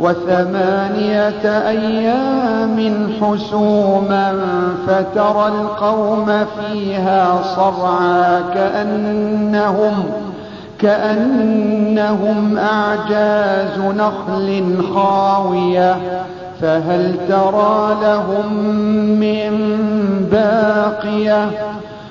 وثمانية أيام حسوما فترى القوم فيها صرعا كأنهم كأنهم أعجاز نخل خاوية. فهل ترى لهم من باقية؟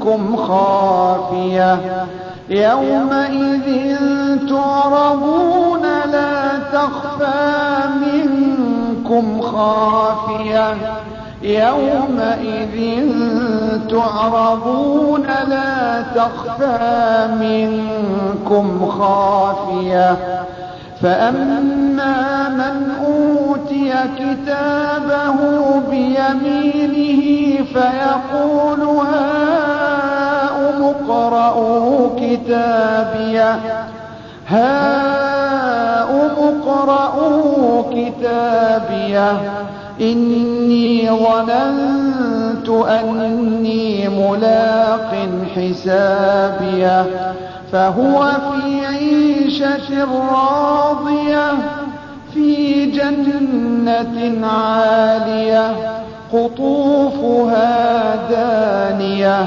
منكم خافية. يومئذ تعرضون لا تخفى منكم خافية. يومئذ تعرضون لا تخفى منكم خافية. فأما من أوتي كتابه بيمينه فيقول هاؤم اقرءوا كتابيه هاؤم اقرءوا كتابيه إني ظننت أني ملاق حسابيه فهو في عيشة راضية في جنة عالية قطوفها دانية.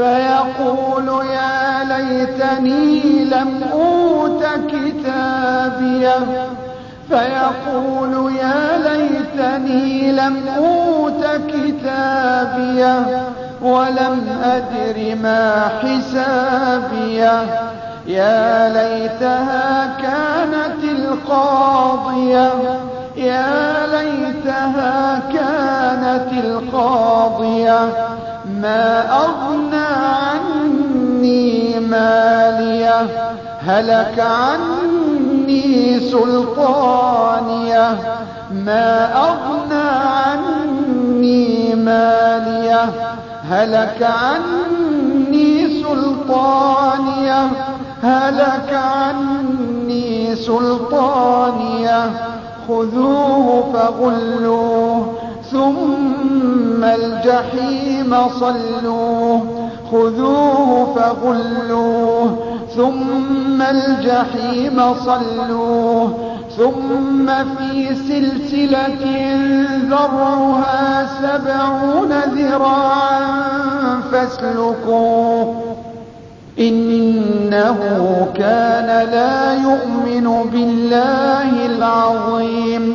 فيقول يا ليتني لم أوت كتابيه. فيقول يا ليتني لم أوت كتابيه ولم أدر ما حسابيه. يا ليتها كانت القاضية. يا ليتها كانت القاضية. ما أغنى عني مالية هلك عني سلطانية. ما أغنى عني مالية هلك عني سلطانية. هلك عني سلطانية خذوه فغلوه ثم الجحيم صلوه خذوه فغلوه ثم الجحيم صلوه ثم في سلسلة ذرعها سبعون ذراعا فاسلكوه إنه كان لا يؤمن بالله العظيم